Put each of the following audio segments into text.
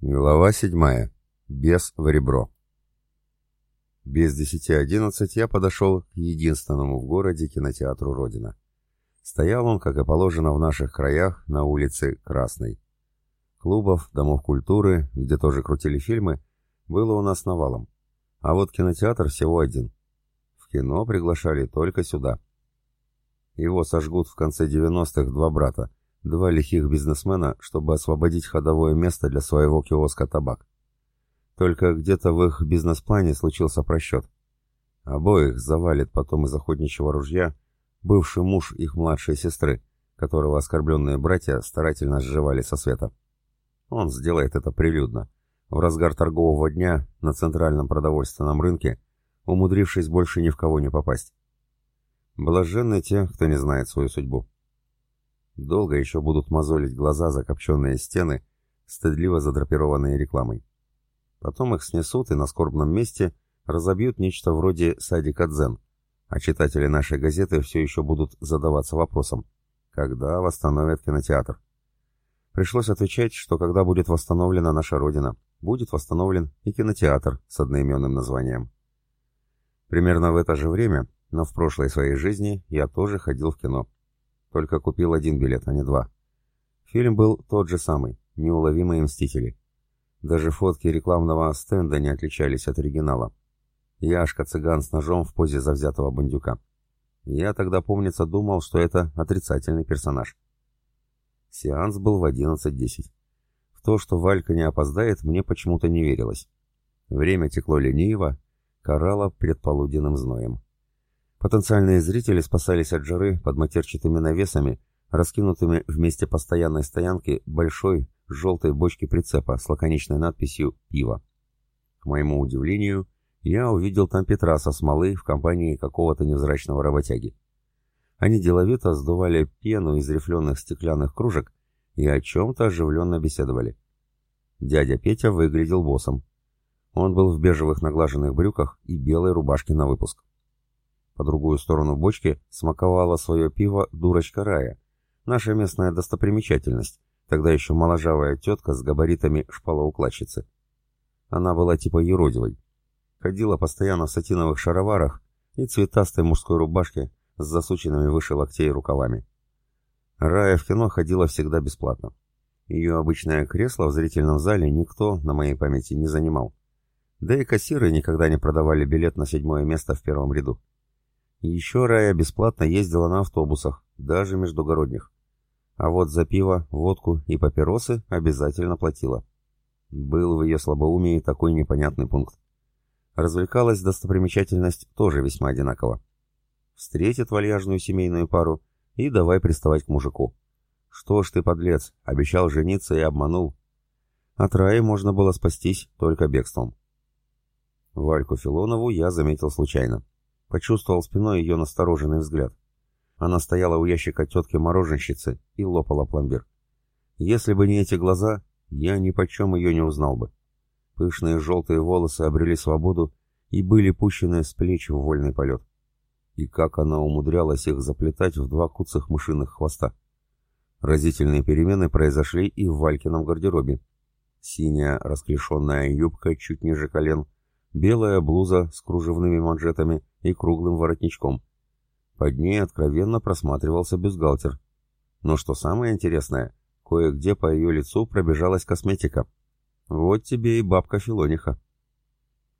Глава седьмая. Без в ребро. Без десяти одиннадцать я подошел к единственному в городе кинотеатру «Родина». Стоял он, как и положено в наших краях, на улице Красной. Клубов, домов культуры, где тоже крутили фильмы, было у нас навалом. А вот кинотеатр всего один. В кино приглашали только сюда. Его сожгут в конце девяностых два брата, два лихих бизнесмена, чтобы освободить ходовое место для своего киоска «Табак». Только где-то в их бизнес-плане случился просчет. Обоих завалит потом из охотничьего ружья бывший муж их младшей сестры, которого оскорбленные братья старательно сживали со света. Он сделает это прилюдно, в разгар торгового дня на центральном продовольственном рынке, умудрившись больше ни в кого не попасть. Блаженны те, кто не знает свою судьбу. Долго еще будут мозолить глаза закопченные стены, стыдливо задрапированные рекламой. Потом их снесут и на скорбном месте разобьют нечто вроде садика дзен, а читатели нашей газеты все еще будут задаваться вопросом, когда восстановят кинотеатр. Пришлось отвечать, что когда будет восстановлена наша Родина, будет восстановлен и кинотеатр с одноименным названием. Примерно в это же время, но в прошлой своей жизни, я тоже ходил в кино. Только купил один билет, а не два. Фильм был тот же самый, «Неуловимые мстители». Даже фотки рекламного стенда не отличались от оригинала. Яшка-цыган с ножом в позе завзятого бандюка. Я тогда, помнится, думал, что это отрицательный персонаж. Сеанс был в 11.10. В то, что Валька не опоздает, мне почему-то не верилось. Время текло лениво, карало предполуденным зноем. Потенциальные зрители спасались от жары под матерчатыми навесами, раскинутыми в постоянной стоянки большой желтой бочки прицепа с лаконичной надписью «Пиво». К моему удивлению, я увидел там Петра со смолы в компании какого-то невзрачного работяги. Они деловито сдували пену из рифленых стеклянных кружек и о чем-то оживленно беседовали. Дядя Петя выглядел боссом. Он был в бежевых наглаженных брюках и белой рубашке на выпуск. По другую сторону бочки смаковала свое пиво дурочка Рая, наша местная достопримечательность, тогда еще моложавая тетка с габаритами шпалоукладчицы. Она была типа еродивой. Ходила постоянно в сатиновых шароварах и цветастой мужской рубашке с засученными выше локтей рукавами. Рая в кино ходила всегда бесплатно. Ее обычное кресло в зрительном зале никто, на моей памяти, не занимал. Да и кассиры никогда не продавали билет на седьмое место в первом ряду. Еще Рая бесплатно ездила на автобусах, даже междугородних. А вот за пиво, водку и папиросы обязательно платила. Был в ее слабоумии такой непонятный пункт. Развлекалась достопримечательность тоже весьма одинаково. Встретит вальяжную семейную пару и давай приставать к мужику. Что ж ты, подлец, обещал жениться и обманул. От Раи можно было спастись только бегством. Вальку Филонову я заметил случайно. Почувствовал спиной ее настороженный взгляд. Она стояла у ящика тетки-мороженщицы и лопала пломбир. Если бы не эти глаза, я ни почем ее не узнал бы. Пышные желтые волосы обрели свободу и были пущены с плеч в вольный полет. И как она умудрялась их заплетать в два куцых мышиных хвоста. Разительные перемены произошли и в Валькином гардеробе. Синяя расклешенная юбка чуть ниже колен — белая блуза с кружевными манжетами и круглым воротничком. Под ней откровенно просматривался бюстгальтер. Но что самое интересное, кое-где по ее лицу пробежалась косметика. Вот тебе и бабка Филониха.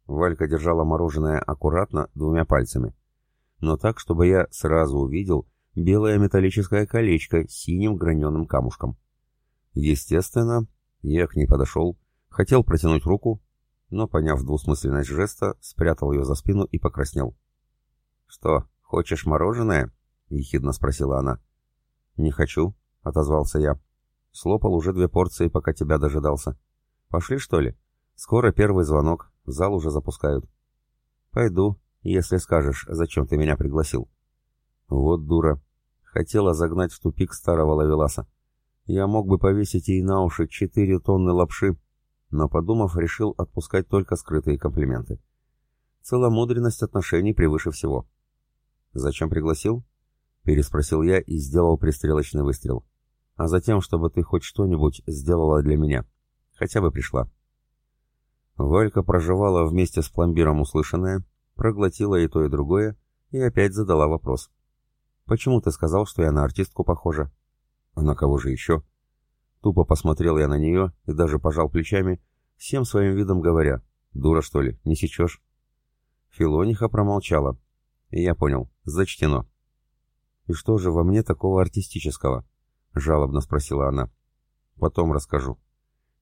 Валька держала мороженое аккуратно двумя пальцами. Но так, чтобы я сразу увидел белое металлическое колечко с синим граненым камушком. Естественно, я к ней подошел, хотел протянуть руку, но, поняв двусмысленность жеста, спрятал ее за спину и покраснел. «Что, хочешь мороженое?» — ехидно спросила она. «Не хочу», — отозвался я. «Слопал уже две порции, пока тебя дожидался. Пошли, что ли? Скоро первый звонок, зал уже запускают». «Пойду, если скажешь, зачем ты меня пригласил». «Вот дура. Хотела загнать в тупик старого лавеласа. Я мог бы повесить ей на уши четыре тонны лапши, но, подумав, решил отпускать только скрытые комплименты. Целомудренность отношений превыше всего. «Зачем пригласил?» — переспросил я и сделал пристрелочный выстрел. «А затем, чтобы ты хоть что-нибудь сделала для меня. хотя бы пришла. Валька проживала вместе с пломбиром услышанное, проглотила и то, и другое, и опять задала вопрос. «Почему ты сказал, что я на артистку похожа?» «А на кого же еще?» Тупо посмотрел я на нее и даже пожал плечами, всем своим видом говоря, «Дура, что ли, не сечешь?» Филониха промолчала, и я понял, зачтено. «И что же во мне такого артистического?» — жалобно спросила она. «Потом расскажу».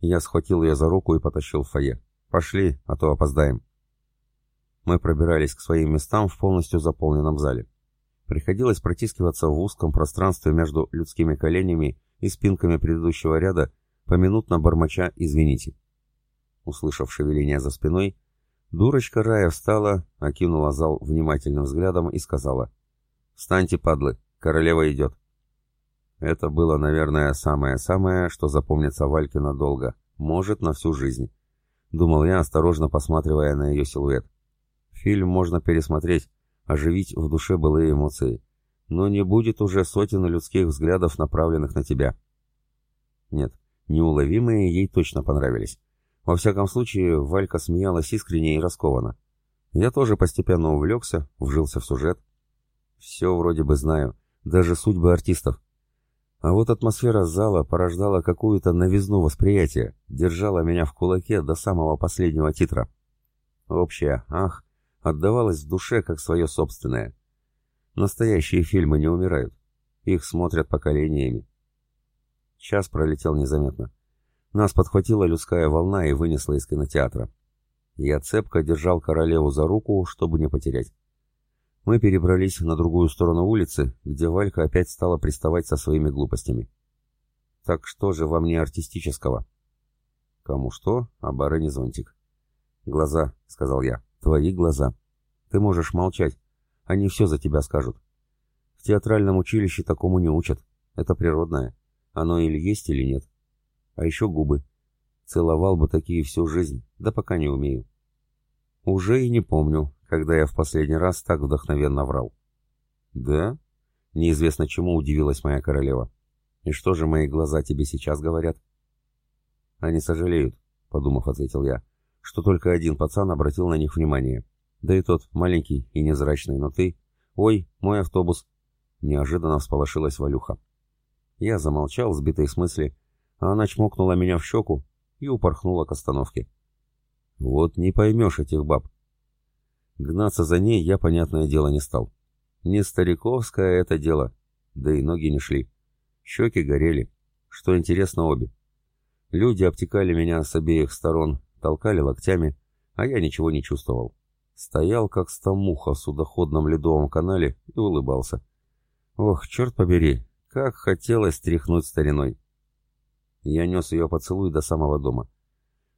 Я схватил ее за руку и потащил в фойе. «Пошли, а то опоздаем». Мы пробирались к своим местам в полностью заполненном зале. Приходилось протискиваться в узком пространстве между людскими коленями и спинками предыдущего ряда, поминутно бормоча «извините». Услышав шевеление за спиной, дурочка Рая встала, окинула зал внимательным взглядом и сказала «Встаньте, падлы, королева идет». Это было, наверное, самое-самое, что запомнится Вальке надолго, может, на всю жизнь. Думал я, осторожно посматривая на ее силуэт. Фильм можно пересмотреть, оживить в душе былые эмоции. Но не будет уже сотен людских взглядов, направленных на тебя. Нет, неуловимые ей точно понравились. Во всяком случае, Валька смеялась искренне и раскованно. Я тоже постепенно увлекся, вжился в сюжет. Все вроде бы знаю, даже судьбы артистов. А вот атмосфера зала порождала какую-то новизну восприятия, держала меня в кулаке до самого последнего титра. Общая, ах, отдавалась в душе как свое собственное. Настоящие фильмы не умирают. Их смотрят поколениями. Час пролетел незаметно. Нас подхватила людская волна и вынесла из кинотеатра. Я цепко держал королеву за руку, чтобы не потерять. Мы перебрались на другую сторону улицы, где Валька опять стала приставать со своими глупостями. «Так что же во мне артистического?» «Кому что, а барыне зонтик». «Глаза», — сказал я, — «твои глаза. Ты можешь молчать, они все за тебя скажут. В театральном училище такому не учат, это природное. Оно или есть, или нет. А еще губы. Целовал бы такие всю жизнь, да пока не умею». «Уже и не помню, когда я в последний раз так вдохновенно врал. «Да?» — неизвестно чему удивилась моя королева. «И что же мои глаза тебе сейчас говорят?» «Они сожалеют», — подумав, ответил я, — «что только один пацан обратил на них внимание. Да и тот, маленький и незрачный, но ты... Ой, мой автобус!» Неожиданно всполошилась Валюха. Я замолчал, сбитый с мысли, а она чмокнула меня в щеку и упорхнула к остановке. «Вот не поймешь этих баб. Гнаться за ней я, понятное дело, не стал. Не стариковское это дело, да и ноги не шли. Щеки горели. Что интересно, обе. Люди обтекали меня с обеих сторон, толкали локтями, а я ничего не чувствовал. Стоял, как стамуха в судоходном ледовом канале и улыбался. Ох, черт побери, как хотелось тряхнуть стариной. Я нес ее поцелуй до самого дома.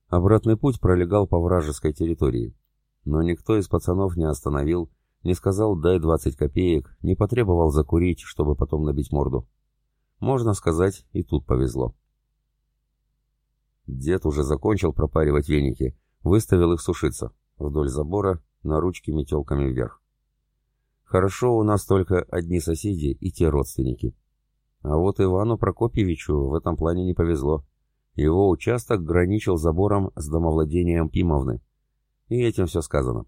Обратный путь пролегал по вражеской территории. Но никто из пацанов не остановил, не сказал «дай 20 копеек», не потребовал закурить, чтобы потом набить морду. Можно сказать, и тут повезло. Дед уже закончил пропаривать веники, выставил их сушиться, вдоль забора, на ручке метелками вверх. Хорошо у нас только одни соседи и те родственники. А вот Ивану Прокопьевичу в этом плане не повезло. Его участок граничил забором с домовладением Пимовны. И этим все сказано.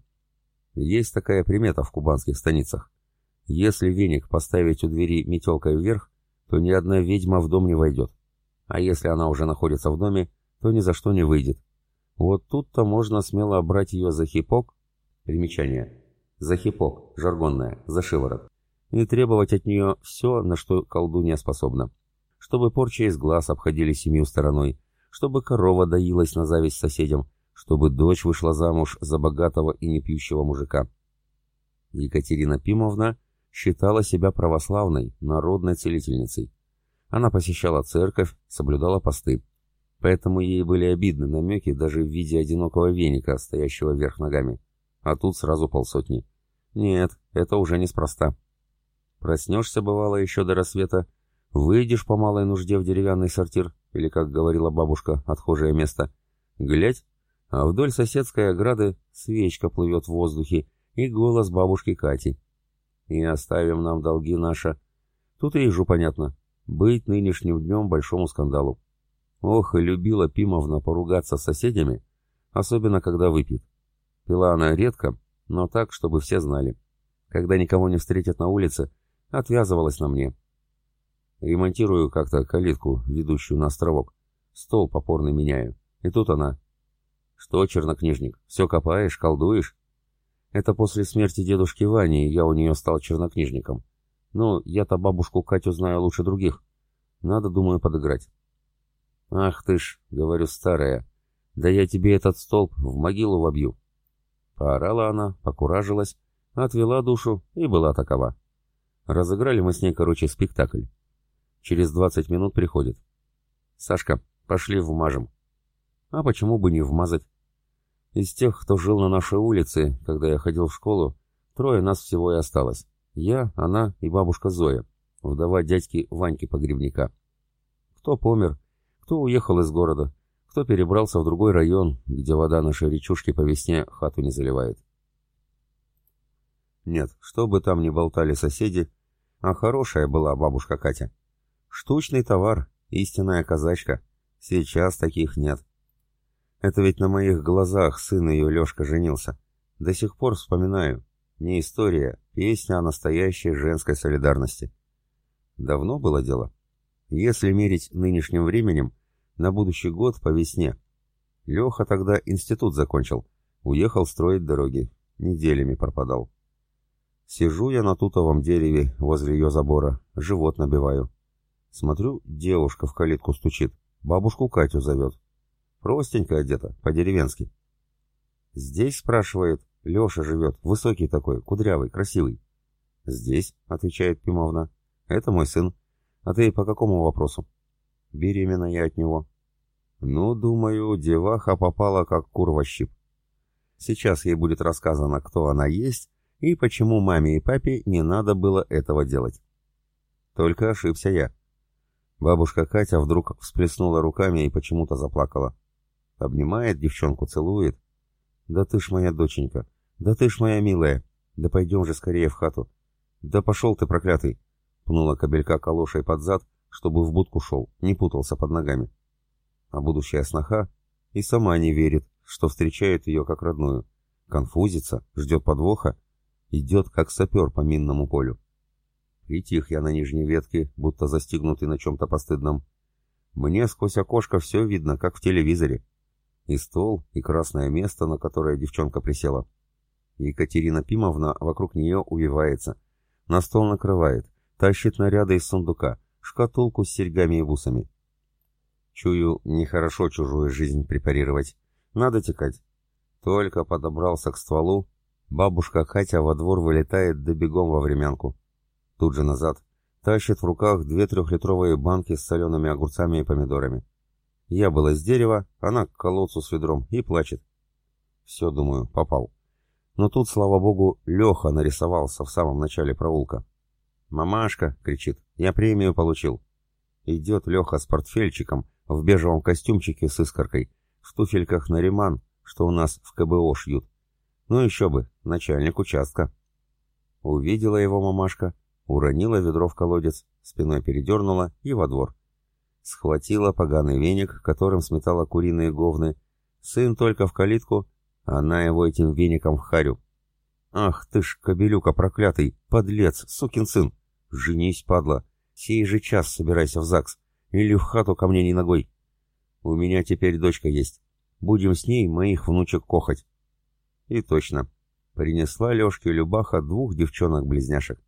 Есть такая примета в кубанских станицах. Если веник поставить у двери метелкой вверх, то ни одна ведьма в дом не войдет. А если она уже находится в доме, то ни за что не выйдет. Вот тут-то можно смело брать ее за хипок, примечание, за хипок, жаргонное, за и требовать от нее все, на что колдунья способна. Чтобы порча из глаз обходили семью стороной, чтобы корова доилась на зависть соседям, чтобы дочь вышла замуж за богатого и непьющего мужика. Екатерина Пимовна считала себя православной, народной целительницей. Она посещала церковь, соблюдала посты. Поэтому ей были обидны намеки даже в виде одинокого веника, стоящего вверх ногами. А тут сразу полсотни. Нет, это уже неспроста. Проснешься, бывало, еще до рассвета, выйдешь по малой нужде в деревянный сортир, или, как говорила бабушка, отхожее место. Глядь, а вдоль соседской ограды свечка плывет в воздухе и голос бабушки Кати. «И оставим нам долги наши». Тут и ежу понятно. Быть нынешним днем большому скандалу. Ох, и любила Пимовна поругаться с соседями, особенно когда выпьет. Пила она редко, но так, чтобы все знали. Когда никого не встретят на улице, отвязывалась на мне. Ремонтирую как-то калитку, ведущую на островок. Стол попорный меняю. И тут она. «Что, чернокнижник, все копаешь, колдуешь?» Это после смерти дедушки Вани я у нее стал чернокнижником. Ну, я-то бабушку Катю знаю лучше других. Надо, думаю, подыграть. «Ах ты ж», — говорю, старая, — «да я тебе этот столб в могилу вобью». Поорала она, покуражилась, отвела душу и была такова. Разыграли мы с ней, короче, спектакль. Через двадцать минут приходит. «Сашка, пошли вмажем». А почему бы не вмазать? Из тех, кто жил на нашей улице, когда я ходил в школу, трое нас всего и осталось. Я, она и бабушка Зоя, вдова дядьки Ваньки Погребника. Кто помер, кто уехал из города, кто перебрался в другой район, где вода нашей речушки по весне хату не заливает. Нет, что бы там ни болтали соседи, а хорошая была бабушка Катя. Штучный товар, истинная казачка. Сейчас таких нет. Это ведь на моих глазах сын ее Лешка женился. До сих пор вспоминаю. Не история, песня о настоящей женской солидарности. Давно было дело. Если мерить нынешним временем, на будущий год по весне. Леха тогда институт закончил, уехал строить дороги, неделями пропадал. Сижу я на тутовом дереве возле ее забора, живот набиваю. Смотрю, девушка в калитку стучит, бабушку Катю зовет. Простенько одета, по-деревенски. «Здесь?» — спрашивает. «Леша живет, высокий такой, кудрявый, красивый». «Здесь?» — отвечает Пимовна. «Это мой сын. А ты по какому вопросу?» «Беременна я от него». «Ну, думаю, деваха попала как кур щип. Сейчас ей будет рассказано, кто она есть и почему маме и папе не надо было этого делать. Только ошибся я. Бабушка Катя вдруг всплеснула руками и почему-то заплакала. Обнимает девчонку, целует. «Да ты ж моя доченька! Да ты ж моя милая! Да пойдем же скорее в хату!» «Да пошел ты, проклятый!» Пнула кобелька калошей под зад, чтобы в будку шел, не путался под ногами. А будущая сноха и сама не верит, что встречает ее как родную. Конфузится, ждет подвоха, идет как сапер по минному полю. Притих я на нижней ветке, будто застигнутый на чем-то постыдном. Мне сквозь окошко все видно, как в телевизоре. И стол, и красное место, на которое девчонка присела. Екатерина Пимовна вокруг нее увивается. На стол накрывает, тащит наряды из сундука, шкатулку с серьгами и бусами. Чую, нехорошо чужую жизнь препарировать. Надо текать. Только подобрался к стволу, бабушка Катя во двор вылетает да бегом во времянку. Тут же назад. Тащит в руках две трехлитровые банки с солеными огурцами и помидорами. Я была с дерева, она к колодцу с ведром и плачет. Все, думаю, попал. Но тут, слава богу, Леха нарисовался в самом начале проулка. «Мамашка!» — кричит. «Я премию получил!» Идет Леха с портфельчиком, в бежевом костюмчике с искоркой, в туфельках на реман, что у нас в КБО шьют. Ну еще бы, начальник участка. Увидела его мамашка, уронила ведро в колодец, спиной передернула и во двор. Схватила поганый веник, которым сметала куриные говны. Сын только в калитку, она его этим веником в харю. «Ах ты ж, кобелюка проклятый, подлец, сукин сын! Женись, падла! Сей же час собирайся в ЗАГС, или в хату ко мне не ногой. У меня теперь дочка есть. Будем с ней моих внучек кохать». И точно. Принесла Лешке Любаха двух девчонок-близняшек.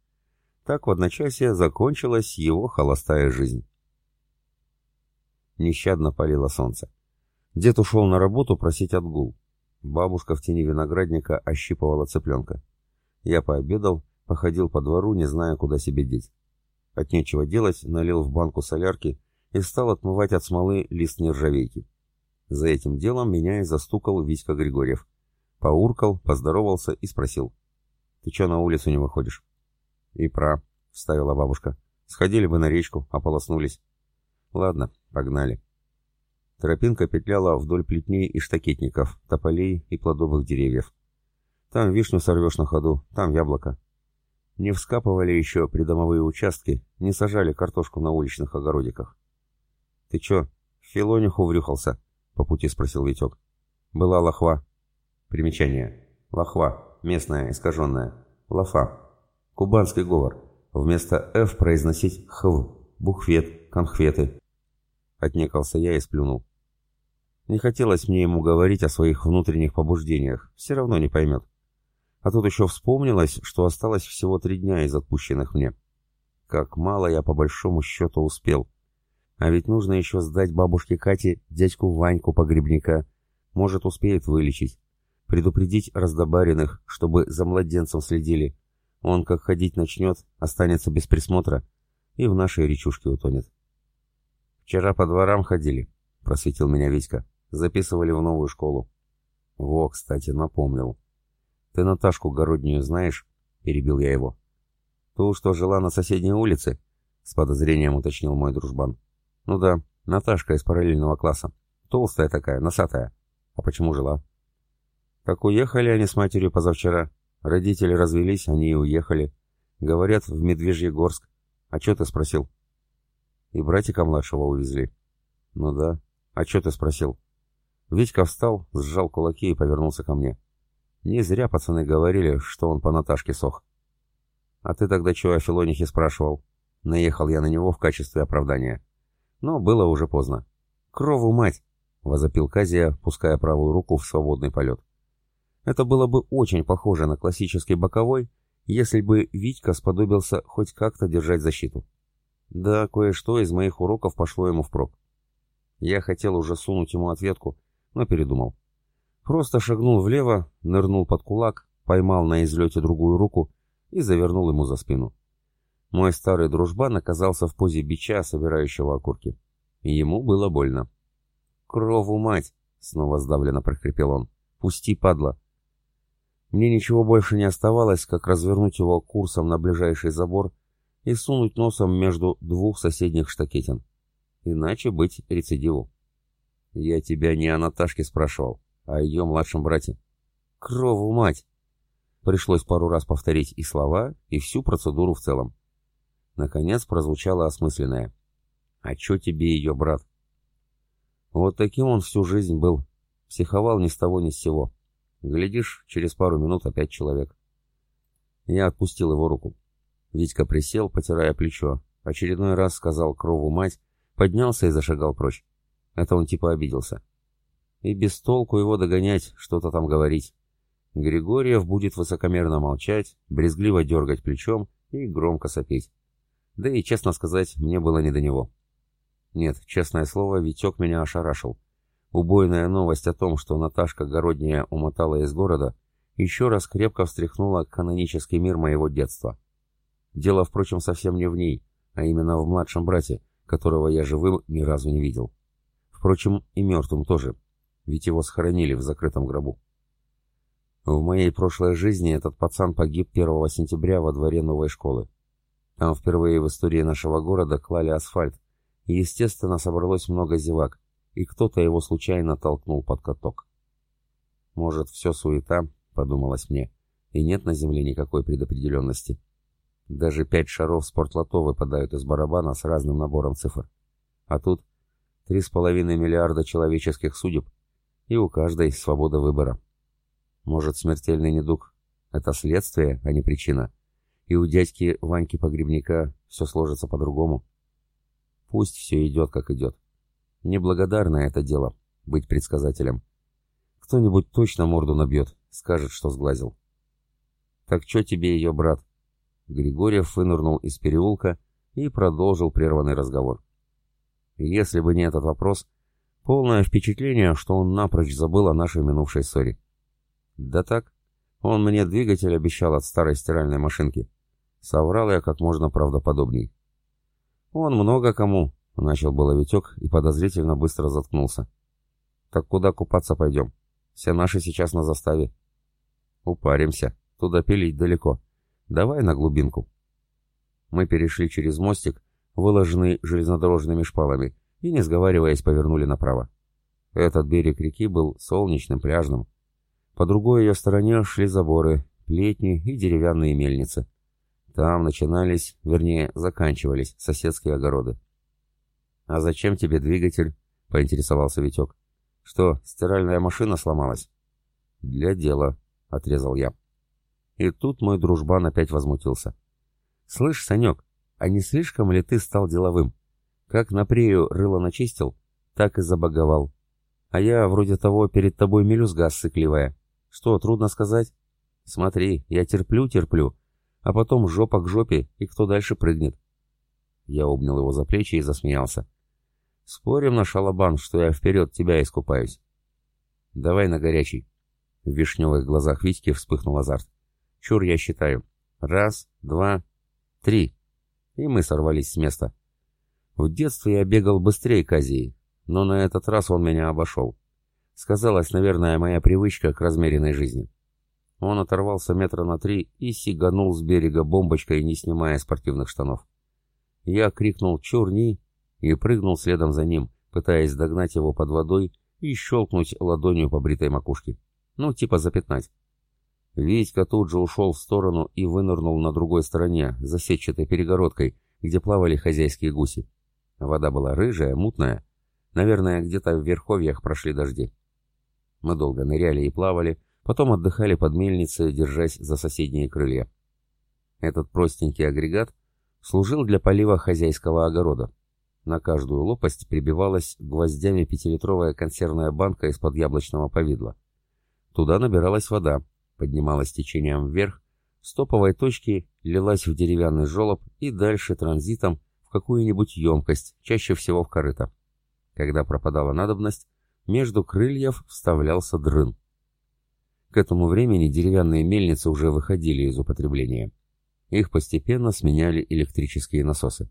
Так в одночасье закончилась его холостая жизнь. Нещадно палило солнце. Дед ушел на работу просить отгул. Бабушка в тени виноградника ощипывала цыпленка. Я пообедал, походил по двору, не зная, куда себе деть. От нечего делать, налил в банку солярки и стал отмывать от смолы лист нержавейки. За этим делом меня и застукал Витька Григорьев. Поуркал, поздоровался и спросил. «Ты чё на улицу не выходишь?» «И пра», — вставила бабушка. «Сходили бы на речку, ополоснулись». Ладно, погнали. Тропинка петляла вдоль плетней и штакетников, тополей и плодовых деревьев. Там вишню сорвешь на ходу, там яблоко. Не вскапывали еще придомовые участки, не сажали картошку на уличных огородиках. «Ты че, в Филониху врюхался, по пути спросил Витек. Была лохва. Примечание. Лохва. Местная, искаженная. Лафа. Кубанский говор. Вместо «ф» произносить «хв». Бухвет, конхветы. Отнекался я и сплюнул. Не хотелось мне ему говорить о своих внутренних побуждениях, все равно не поймет. А тут еще вспомнилось, что осталось всего три дня из отпущенных мне. Как мало я по большому счету успел. А ведь нужно еще сдать бабушке Кате дядьку Ваньку погребника. Может, успеет вылечить. Предупредить раздобаренных, чтобы за младенцем следили. Он, как ходить начнет, останется без присмотра и в нашей речушке утонет. «Вчера по дворам ходили», — просветил меня Витька. «Записывали в новую школу». «Во, кстати, напомнил. Ты Наташку Городнюю знаешь?» — перебил я его. «Ту, что жила на соседней улице?» — с подозрением уточнил мой дружбан. «Ну да, Наташка из параллельного класса. Толстая такая, носатая. А почему жила?» «Так уехали они с матерью позавчера. Родители развелись, они и уехали. Говорят, в Медвежьегорск. А чё ты спросил?» «И братика младшего увезли». «Ну да. А чё ты спросил?» Витька встал, сжал кулаки и повернулся ко мне. Не зря пацаны говорили, что он по Наташке сох. «А ты тогда чего о Филонихе спрашивал?» Наехал я на него в качестве оправдания. Но было уже поздно. «Крову мать!» — возопил Казия, пуская правую руку в свободный полет. Это было бы очень похоже на классический боковой, если бы Витька сподобился хоть как-то держать защиту. Да, кое-что из моих уроков пошло ему впрок. Я хотел уже сунуть ему ответку, но передумал. Просто шагнул влево, нырнул под кулак, поймал на излете другую руку и завернул ему за спину. Мой старый дружбан оказался в позе бича, собирающего окурки. Ему было больно. «Крову мать!» — снова сдавленно прохрипел он. «Пусти, падла!» Мне ничего больше не оставалось, как развернуть его курсом на ближайший забор и сунуть носом между двух соседних штакетин. Иначе быть рецидиву. «Я тебя не о Наташке спрашивал, а о ее младшем брате». «Крову мать!» Пришлось пару раз повторить и слова, и всю процедуру в целом. Наконец прозвучало осмысленное. «А чё тебе ее брат?» Вот таким он всю жизнь был. Психовал ни с того ни с сего. Глядишь, через пару минут опять человек. Я отпустил его руку. Витька присел, потирая плечо. Очередной раз сказал крову мать, поднялся и зашагал прочь. Это он типа обиделся. И без толку его догонять, что-то там говорить. Григорьев будет высокомерно молчать, брезгливо дергать плечом и громко сопеть. Да и, честно сказать, мне было не до него. Нет, честное слово, Витек меня ошарашил. Убойная новость о том, что Наташка Городняя умотала из города, еще раз крепко встряхнула канонический мир моего детства. Дело, впрочем, совсем не в ней, а именно в младшем брате, которого я живым ни разу не видел. Впрочем, и мертвым тоже, ведь его схоронили в закрытом гробу. В моей прошлой жизни этот пацан погиб 1 сентября во дворе новой школы. Там впервые в истории нашего города клали асфальт, и, естественно, собралось много зевак, и кто-то его случайно толкнул под каток. «Может, все суета?» — подумалось мне, и нет на земле никакой предопределенности. Даже пять шаров спортлото выпадают из барабана с разным набором цифр. А тут три с половиной миллиарда человеческих судеб, и у каждой свобода выбора. Может, смертельный недуг — это следствие, а не причина? И у дядьки Ваньки Погребника все сложится по-другому. Пусть все идет, как идет. Неблагодарное это дело — быть предсказателем. Кто-нибудь точно морду набьет, скажет, что сглазил. «Так что тебе ее, брат?» Григорьев вынырнул из переулка и продолжил прерванный разговор. Если бы не этот вопрос, полное впечатление, что он напрочь забыл о нашей минувшей ссоре. Да так, он мне двигатель обещал от старой стиральной машинки. Соврал я как можно правдоподобней. Он много кому, начал было Витек и подозрительно быстро заткнулся. Так куда купаться пойдем? Все наши сейчас на заставе. Упаримся, туда пилить далеко. Давай на глубинку. Мы перешли через мостик, выложенный железнодорожными шпалами, и, не сговариваясь, повернули направо. Этот берег реки был солнечным, пляжным. По другой ее стороне шли заборы, плетни и деревянные мельницы. Там начинались, вернее, заканчивались соседские огороды. «А зачем тебе двигатель?» — поинтересовался Витек. «Что, стиральная машина сломалась?» «Для дела», — отрезал я. И тут мой дружбан опять возмутился. «Слышь, Санек, а не слишком ли ты стал деловым? Как на прею рыло начистил, так и забаговал. А я вроде того перед тобой мелюзга сыкливая. Что, трудно сказать? Смотри, я терплю-терплю, а потом жопа к жопе, и кто дальше прыгнет?» Я обнял его за плечи и засмеялся. «Спорим на шалобан, что я вперед тебя искупаюсь?» «Давай на горячий». В вишневых глазах Витьки вспыхнул азарт. «Чур, я считаю. Раз, два, три». И мы сорвались с места. В детстве я бегал быстрее Казии, но на этот раз он меня обошел. Сказалась, наверное, моя привычка к размеренной жизни. Он оторвался метра на три и сиганул с берега бомбочкой, не снимая спортивных штанов. Я крикнул «Чурни!» и прыгнул следом за ним, пытаясь догнать его под водой и щелкнуть ладонью по бритой макушке. Ну, типа запятнать. Витька тут же ушел в сторону и вынырнул на другой стороне, за сетчатой перегородкой, где плавали хозяйские гуси. Вода была рыжая, мутная. Наверное, где-то в верховьях прошли дожди. Мы долго ныряли и плавали, потом отдыхали под мельницей, держась за соседние крылья. Этот простенький агрегат служил для полива хозяйского огорода. На каждую лопасть прибивалась гвоздями пятилитровая консервная банка из-под яблочного повидла. Туда набиралась вода, поднималась течением вверх, с топовой точки лилась в деревянный желоб и дальше транзитом в какую-нибудь емкость, чаще всего в корыто. Когда пропадала надобность, между крыльев вставлялся дрын. К этому времени деревянные мельницы уже выходили из употребления. Их постепенно сменяли электрические насосы.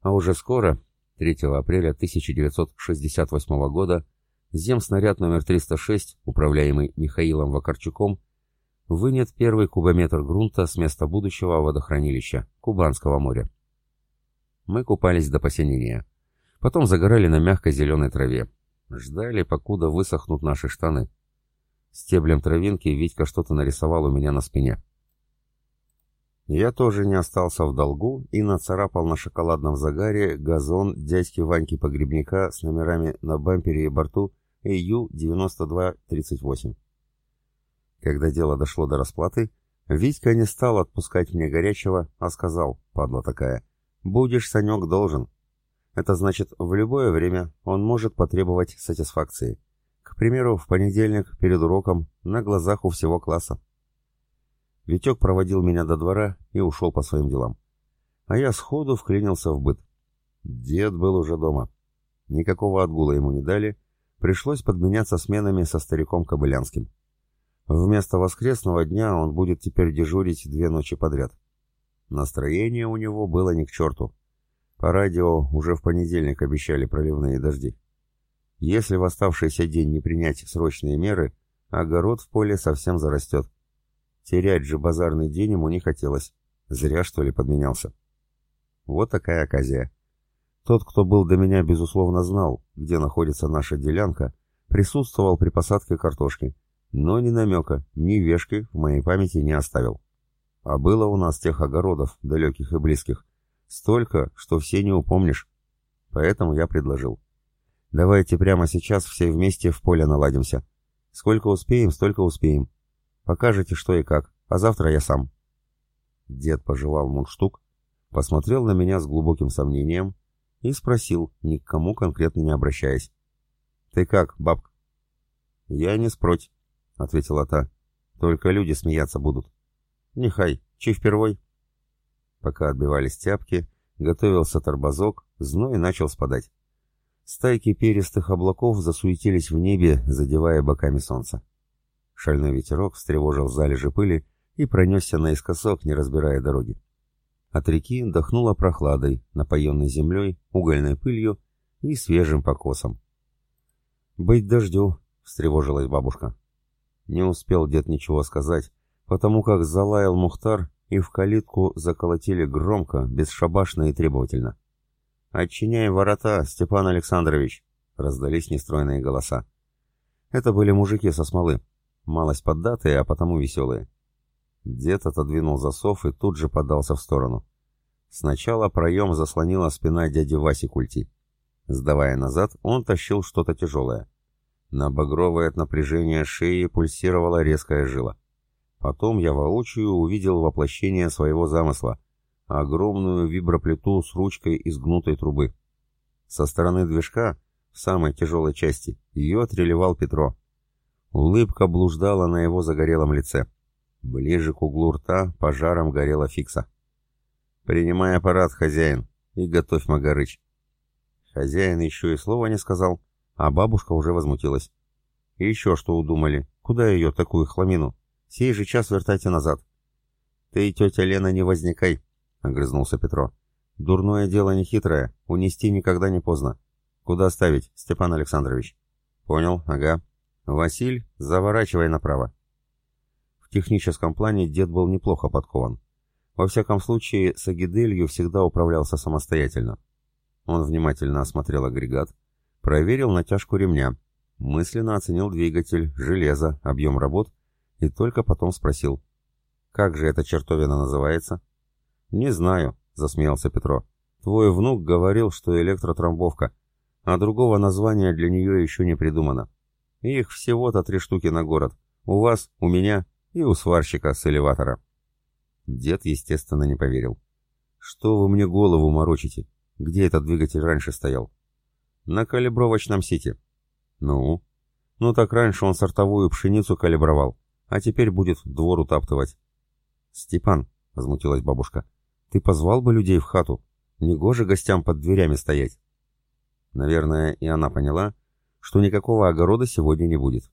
А уже скоро, 3 апреля 1968 года, земснаряд номер 306, управляемый Михаилом Вакарчуком, вынят первый кубометр грунта с места будущего водохранилища Кубанского моря. Мы купались до посинения. Потом загорали на мягкой зеленой траве. Ждали, покуда высохнут наши штаны. Стеблем травинки Витька что-то нарисовал у меня на спине. Я тоже не остался в долгу и нацарапал на шоколадном загаре газон дядьки Ваньки Погребника с номерами на бампере и борту AU-9238. Когда дело дошло до расплаты, Витька не стал отпускать мне горячего, а сказал, падла такая, «Будешь, Санек, должен». Это значит, в любое время он может потребовать сатисфакции. К примеру, в понедельник перед уроком на глазах у всего класса. Витек проводил меня до двора и ушел по своим делам. А я сходу вклинился в быт. Дед был уже дома. Никакого отгула ему не дали, пришлось подменяться сменами со стариком Кобылянским. Вместо воскресного дня он будет теперь дежурить две ночи подряд. Настроение у него было ни к черту. По радио уже в понедельник обещали проливные дожди. Если в оставшийся день не принять срочные меры, огород в поле совсем зарастет. Терять же базарный день ему не хотелось. Зря, что ли, подменялся. Вот такая оказия. Тот, кто был до меня, безусловно, знал, где находится наша делянка, присутствовал при посадке картошки, но ни намека, ни вешки в моей памяти не оставил. А было у нас тех огородов, далеких и близких, столько, что все не упомнишь. Поэтому я предложил. Давайте прямо сейчас все вместе в поле наладимся. Сколько успеем, столько успеем. Покажете, что и как, а завтра я сам». Дед пожевал мундштук, посмотрел на меня с глубоким сомнением и спросил, ни к кому конкретно не обращаясь. «Ты как, бабка?» «Я не спроть», — ответила та. «Только люди смеяться будут». «Нехай, чи впервой?» Пока отбивались тяпки, готовился торбозок, зной начал спадать. Стайки перистых облаков засуетились в небе, задевая боками солнца. Шальной ветерок встревожил залежи пыли и пронесся наискосок, не разбирая дороги. От реки дохнуло прохладой, напоенной землей, угольной пылью и свежим покосом. «Быть дождю», — встревожилась бабушка. Не успел дед ничего сказать, потому как залаял Мухтар, и в калитку заколотили громко, бесшабашно и требовательно. «Отчиняй ворота, Степан Александрович!» — раздались нестройные голоса. Это были мужики со смолы, малость поддатые, а потому веселые. Дед отодвинул засов и тут же подался в сторону. Сначала проем заслонила спина дяди Васи Культи. Сдавая назад, он тащил что-то тяжелое. На багровое от напряжения шеи пульсировала резкая жила. Потом я воочию увидел воплощение своего замысла — огромную виброплиту с ручкой из гнутой трубы. Со стороны движка, в самой тяжелой части, ее отреливал Петро. Улыбка блуждала на его загорелом лице. Ближе к углу рта пожаром горела фикса. «Принимай аппарат, хозяин, и готовь Магарыч». Хозяин еще и слова не сказал, а бабушка уже возмутилась. И еще что удумали? Куда ее, такую хламину? Сей же час вертайте назад. Ты, тетя Лена, не возникай, — огрызнулся Петро. Дурное дело не хитрое, унести никогда не поздно. Куда ставить, Степан Александрович? Понял, ага. Василь, заворачивай направо. В техническом плане дед был неплохо подкован. Во всяком случае, с Агиделью всегда управлялся самостоятельно. Он внимательно осмотрел агрегат, проверил натяжку ремня, мысленно оценил двигатель, железо, объем работ и только потом спросил. «Как же эта чертовина называется?» «Не знаю», — засмеялся Петро. «Твой внук говорил, что электротрамбовка, а другого названия для нее еще не придумано. Их всего-то три штуки на город. У вас, у меня и у сварщика с элеватора». Дед, естественно, не поверил. «Что вы мне голову морочите? Где этот двигатель раньше стоял? На калибровочном сите. Ну? Ну так раньше он сортовую пшеницу калибровал, а теперь будет двор утаптывать. Степан, возмутилась бабушка, ты позвал бы людей в хату. Негоже гостям под дверями стоять. Наверное, и она поняла, что никакого огорода сегодня не будет.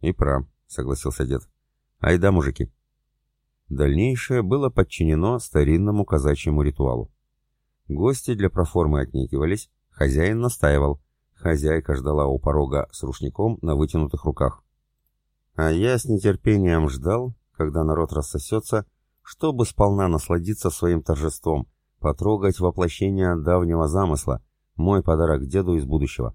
И прав, согласился дед. Айда, мужики. Дальнейшее было подчинено старинному казачьему ритуалу. Гости для проформы отнекивались, хозяин настаивал, хозяйка ждала у порога с рушником на вытянутых руках. А я с нетерпением ждал, когда народ рассосется, чтобы сполна насладиться своим торжеством, потрогать воплощение давнего замысла, мой подарок деду из будущего.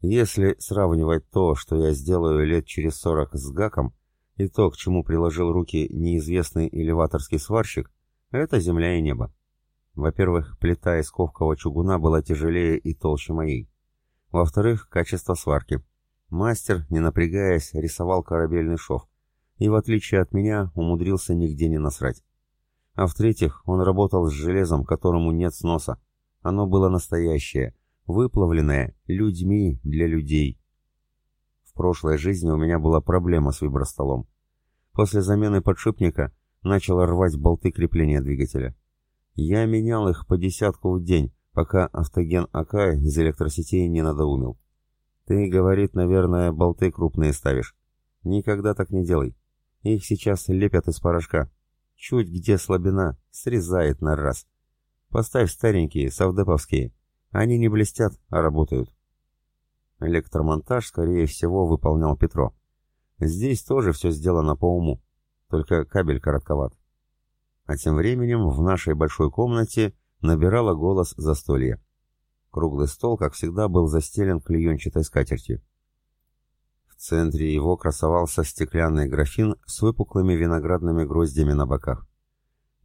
Если сравнивать то, что я сделаю лет через сорок с Гаком, и то, к чему приложил руки неизвестный элеваторский сварщик, это земля и небо. Во-первых, плита из ковкового чугуна была тяжелее и толще моей. Во-вторых, качество сварки. Мастер, не напрягаясь, рисовал корабельный шов. И в отличие от меня, умудрился нигде не насрать. А в-третьих, он работал с железом, которому нет сноса. Оно было настоящее, выплавленное людьми для людей. В прошлой жизни у меня была проблема с вибростолом. После замены подшипника начало рвать болты крепления двигателя. Я менял их по десятку в день, пока автоген АК из электросетей не надоумил. Ты, говорит, наверное, болты крупные ставишь. Никогда так не делай. Их сейчас лепят из порошка. Чуть где слабина, срезает на раз. Поставь старенькие, совдеповские. Они не блестят, а работают. Электромонтаж, скорее всего, выполнял Петро. Здесь тоже все сделано по уму, только кабель коротковат. А тем временем в нашей большой комнате набирало голос застолье. Круглый стол, как всегда, был застелен клеенчатой скатертью. В центре его красовался стеклянный графин с выпуклыми виноградными гроздями на боках.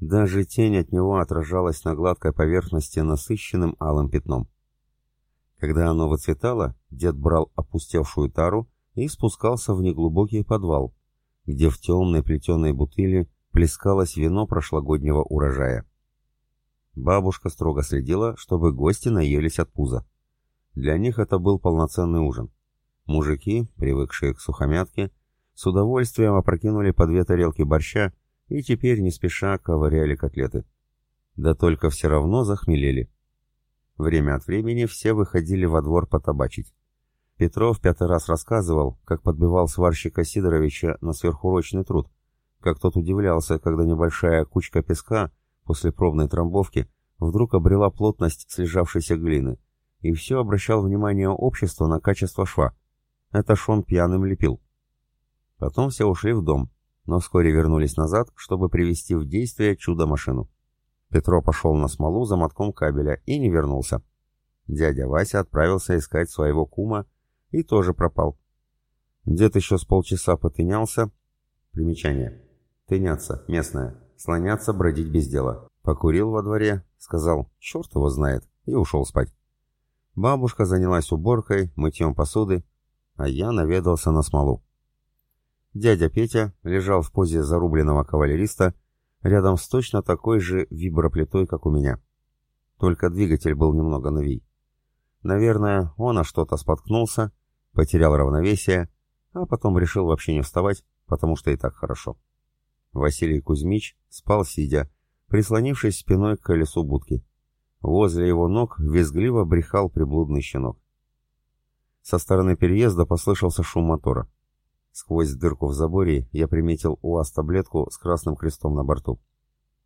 Даже тень от него отражалась на гладкой поверхности насыщенным алым пятном. Когда оно выцветало, дед брал опустевшую тару и спускался в неглубокий подвал, где в темной плетеной бутыли плескалось вино прошлогоднего урожая. Бабушка строго следила, чтобы гости наелись от пуза. Для них это был полноценный ужин. Мужики, привыкшие к сухомятке, с удовольствием опрокинули по две тарелки борща и теперь не спеша ковыряли котлеты. Да только все равно захмелели. Время от времени все выходили во двор потабачить. Петров пятый раз рассказывал, как подбивал сварщика Сидоровича на сверхурочный труд, как тот удивлялся, когда небольшая кучка песка после пробной трамбовки вдруг обрела плотность слежавшейся глины, и все обращал внимание общества на качество шва. Это Шон пьяным лепил. Потом все ушли в дом, но вскоре вернулись назад, чтобы привести в действие чудо-машину. Петро пошел на смолу за мотком кабеля и не вернулся. Дядя Вася отправился искать своего кума и тоже пропал. Дед еще с полчаса потынялся. Примечание. Тыняться, местное. Слоняться, бродить без дела. Покурил во дворе, сказал «черт его знает» и ушел спать. Бабушка занялась уборкой, мытьем посуды, а я наведался на смолу. Дядя Петя лежал в позе зарубленного кавалериста рядом с точно такой же виброплитой, как у меня. Только двигатель был немного новей. Наверное, он о что-то споткнулся, потерял равновесие, а потом решил вообще не вставать, потому что и так хорошо. Василий Кузьмич спал сидя, прислонившись спиной к колесу будки. Возле его ног визгливо брехал приблудный щенок. Со стороны переезда послышался шум мотора. Сквозь дырку в заборе я приметил УАЗ-таблетку с красным крестом на борту.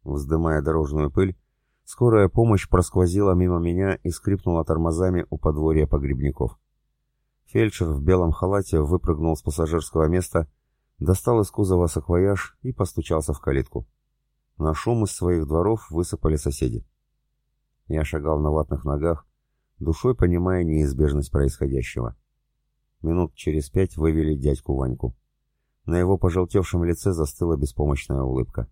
Вздымая дорожную пыль, скорая помощь просквозила мимо меня и скрипнула тормозами у подворья погребников. Фельдшер в белом халате выпрыгнул с пассажирского места, достал из кузова саквояж и постучался в калитку. На шум из своих дворов высыпали соседи. Я шагал на ватных ногах, душой понимая неизбежность происходящего. Минут через пять вывели дядьку Ваньку. На его пожелтевшем лице застыла беспомощная улыбка.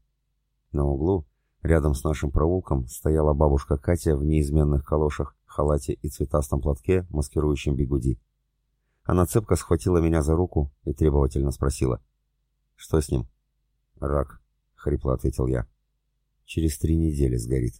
На углу, рядом с нашим проулком, стояла бабушка Катя в неизменных калошах, халате и цветастом платке, маскирующем бигуди. Она цепко схватила меня за руку и требовательно спросила. «Что с ним?» «Рак», — хрипло ответил я. «Через три недели сгорит».